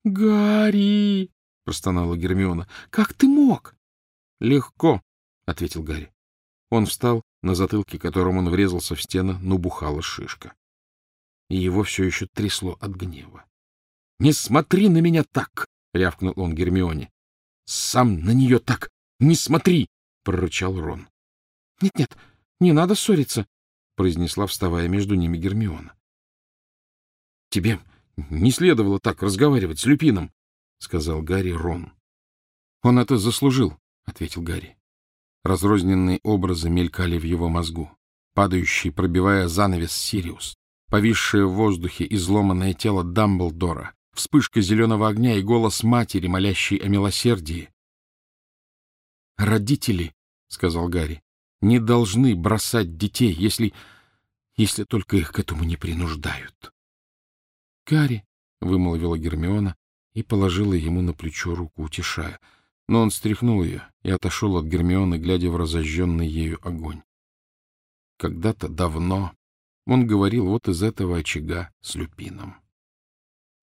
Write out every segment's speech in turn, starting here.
— Гарри! — простонала Гермиона. — Как ты мог? — Легко, — ответил Гарри. Он встал, на затылке которым он врезался в стену, но бухала шишка. И его все еще трясло от гнева. — Не смотри на меня так! — рявкнул он Гермионе. — Сам на нее так! Не смотри! — прорычал Рон. «Нет, — Нет-нет, не надо ссориться, — произнесла, вставая между ними Гермиона. — Тебе не следовало так разговаривать с Люпином, — сказал Гарри Рон. — Он это заслужил, — ответил Гарри. Разрозненные образы мелькали в его мозгу, падающий, пробивая занавес Сириус, повисшее в воздухе изломанное тело Дамблдора, вспышка зеленого огня и голос матери, молящей о милосердии. «Родители», — сказал Гарри, — «не должны бросать детей, если... если только их к этому не принуждают». «Гарри», — вымолвила Гермиона и положила ему на плечо руку, утешая, но он стряхнул ее и отошел от Гермионы, глядя в разожженный ею огонь. Когда-то давно он говорил вот из этого очага с Люпином.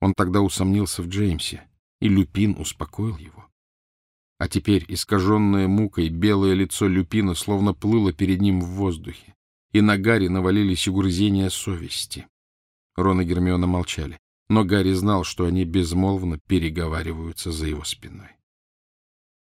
Он тогда усомнился в Джеймсе, и Люпин успокоил его. А теперь искаженное мукой белое лицо Люпина словно плыло перед ним в воздухе, и на Гарри навалились угрызения совести. Рон и Гермиона молчали, но Гарри знал, что они безмолвно переговариваются за его спиной.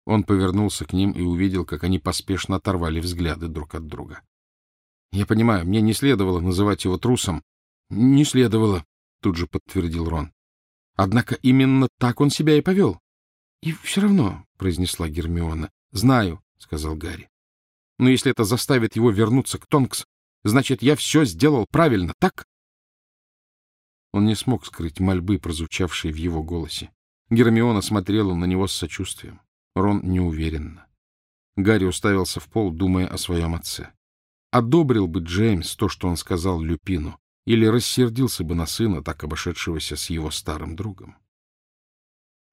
Он повернулся к ним и увидел, как они поспешно оторвали взгляды друг от друга. — Я понимаю, мне не следовало называть его трусом. — Не следовало, — тут же подтвердил Рон. — Однако именно так он себя и повел. — И все равно, — произнесла Гермиона. — Знаю, — сказал Гарри. — Но если это заставит его вернуться к Тонкс, значит, я все сделал правильно, так? Он не смог скрыть мольбы, прозвучавшие в его голосе. Гермиона смотрела на него с сочувствием. Рон неуверенно. Гарри уставился в пол, думая о своем отце. Одобрил бы Джеймс то, что он сказал Люпину, или рассердился бы на сына, так обошедшегося с его старым другом.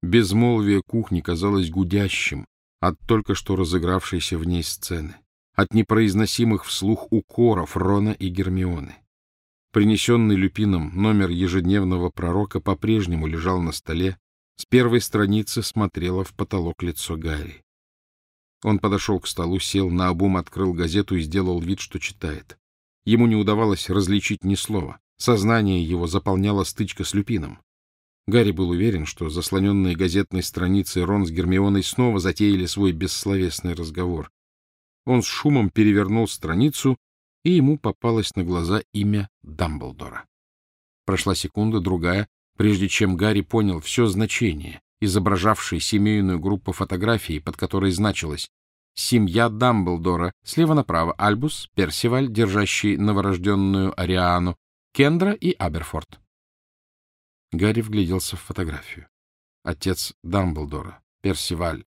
Безмолвие кухни казалось гудящим от только что разыгравшейся в ней сцены, от непроизносимых вслух укоров Рона и Гермионы. Принесенный Люпином номер ежедневного пророка по-прежнему лежал на столе, с первой страницы смотрело в потолок лицо Гарри. Он подошел к столу, сел, наобум открыл газету и сделал вид, что читает. Ему не удавалось различить ни слова. Сознание его заполняла стычка с Люпином. Гарри был уверен, что заслоненные газетной страницы Рон с Гермионой снова затеяли свой бессловесный разговор. Он с шумом перевернул страницу, и ему попалось на глаза имя Дамблдора. Прошла секунда, другая, прежде чем Гарри понял все значение, изображавшей семейную группу фотографий, под которой значилось «Семья Дамблдора», слева направо Альбус, Персиваль, держащий новорожденную Ариану, Кендра и Аберфорд. Гарри вгляделся в фотографию. Отец Дамблдора, Персиваль,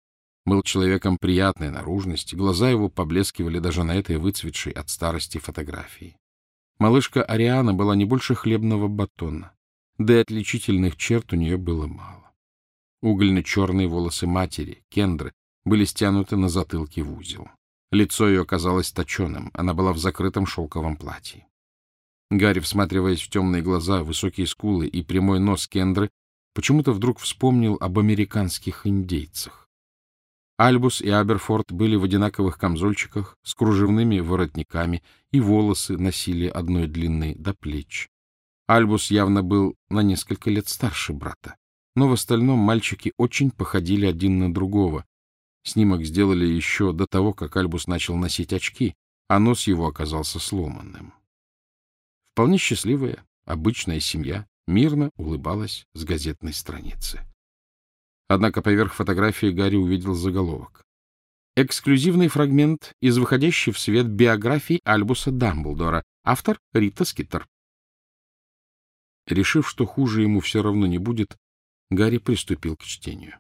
был человеком приятной наружности, глаза его поблескивали даже на этой выцветшей от старости фотографии. Малышка Ариана была не больше хлебного батона да и отличительных черт у нее было мало. Угольно-черные волосы матери, Кендры, были стянуты на затылке в узел. Лицо ее казалось точеным, она была в закрытом шелковом платье. Гарри, всматриваясь в темные глаза, высокие скулы и прямой нос Кендры, почему-то вдруг вспомнил об американских индейцах. Альбус и Аберфорд были в одинаковых камзольчиках с кружевными воротниками, и волосы носили одной длины до плеч. Альбус явно был на несколько лет старше брата, но в остальном мальчики очень походили один на другого. Снимок сделали еще до того, как Альбус начал носить очки, а нос его оказался сломанным. Вполне счастливая, обычная семья мирно улыбалась с газетной страницы. Однако поверх фотографии Гарри увидел заголовок. Эксклюзивный фрагмент из выходящей в свет биографии Альбуса Дамблдора. Автор Рита Скиттер. Решив, что хуже ему все равно не будет, Гарри приступил к чтению.